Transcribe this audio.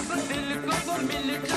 चाहे जब दिल को